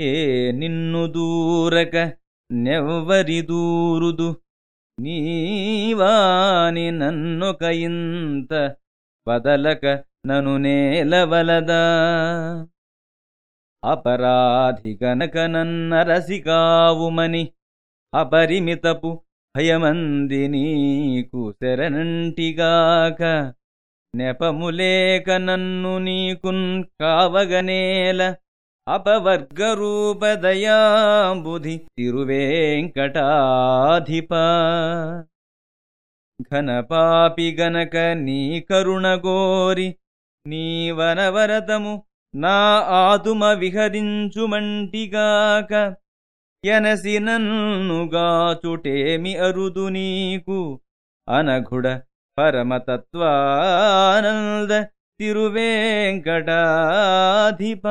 ఏ నిన్ను దూరక నెవ్వరి దూరుదు. నీవాని నన్నొక ఇంత వదలక నను నేలవలదా. అపరాధి గనక నన్నరసికావుమని అపరిమితపు భయమంది నీకు శరణంటిగాక. నెపములేక నన్ను నీకున్ కావగనేల అపవర్గరూపదయాంబుధి తిరువేంకటాధిప. ఘనపాపి గనక నీ కరుణగోరి నీ వనవరతము నా ఆతుమ విహరించుమంటిగాక. ఎనసి నన్నుగాచుటేమి అరుదు నీకు? అనఘుడ పరమతత్వానంద తిరువేంకటాధిప.